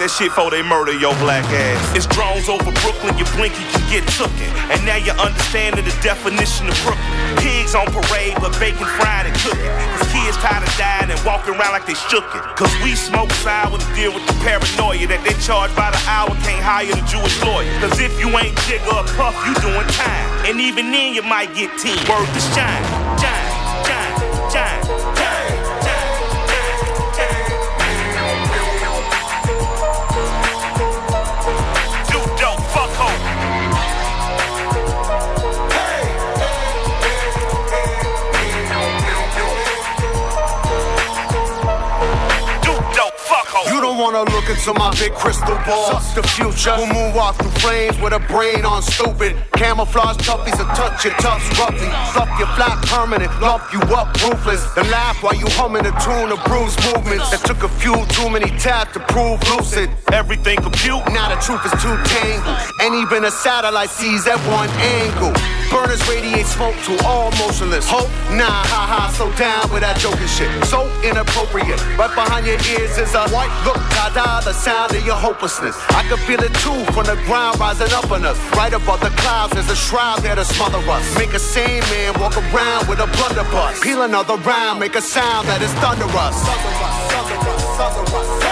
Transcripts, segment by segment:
that shit before they murder your black ass. It's drones over Brooklyn, you blink, you can get tooken. And now you understanding the definition of Brooklyn. Pigs on parade, but bacon fried and cooking. Cause kids tired of dying and walking around like they shook it. Cause we smoke sour to deal with the paranoia that they charge by the hour, can't hire the Jewish lawyer. Cause if you ain't jigger or puff, you doing time. And even then you might get team. Word to shine, shine, shine, shine. Wanna look into my big crystal ball. The future will move off through flames with a brain on stupid. Camouflage toughies will touch your tufts roughly. Fuck your flat permanent, lump you up ruthless. Then laugh while you humming a tune of bruised movements. That took a few too many taps to prove lucid. Everything compute. Now the truth is too tangled. And even a satellite sees at one angle. Burners radiate smoke to all motionless. Hope? Nah, haha, so down with that joking shit. So inappropriate. Right behind your ears is a white look, da the sound of your hopelessness. I can feel it too from the ground rising up on us. Right above the clouds, there's a shroud there to smother us. Make a sane man walk around with a blunderbuss. Peel another round, make a sound that is thunderous. Thunderous, thunderous, thunderous,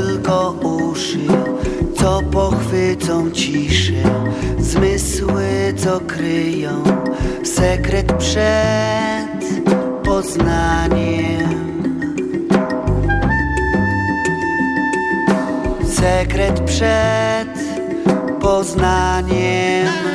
tylko uszy, co pochwycą ciszy, zmysły, co kryją sekret przed poznaniem. Sekret przed poznaniem.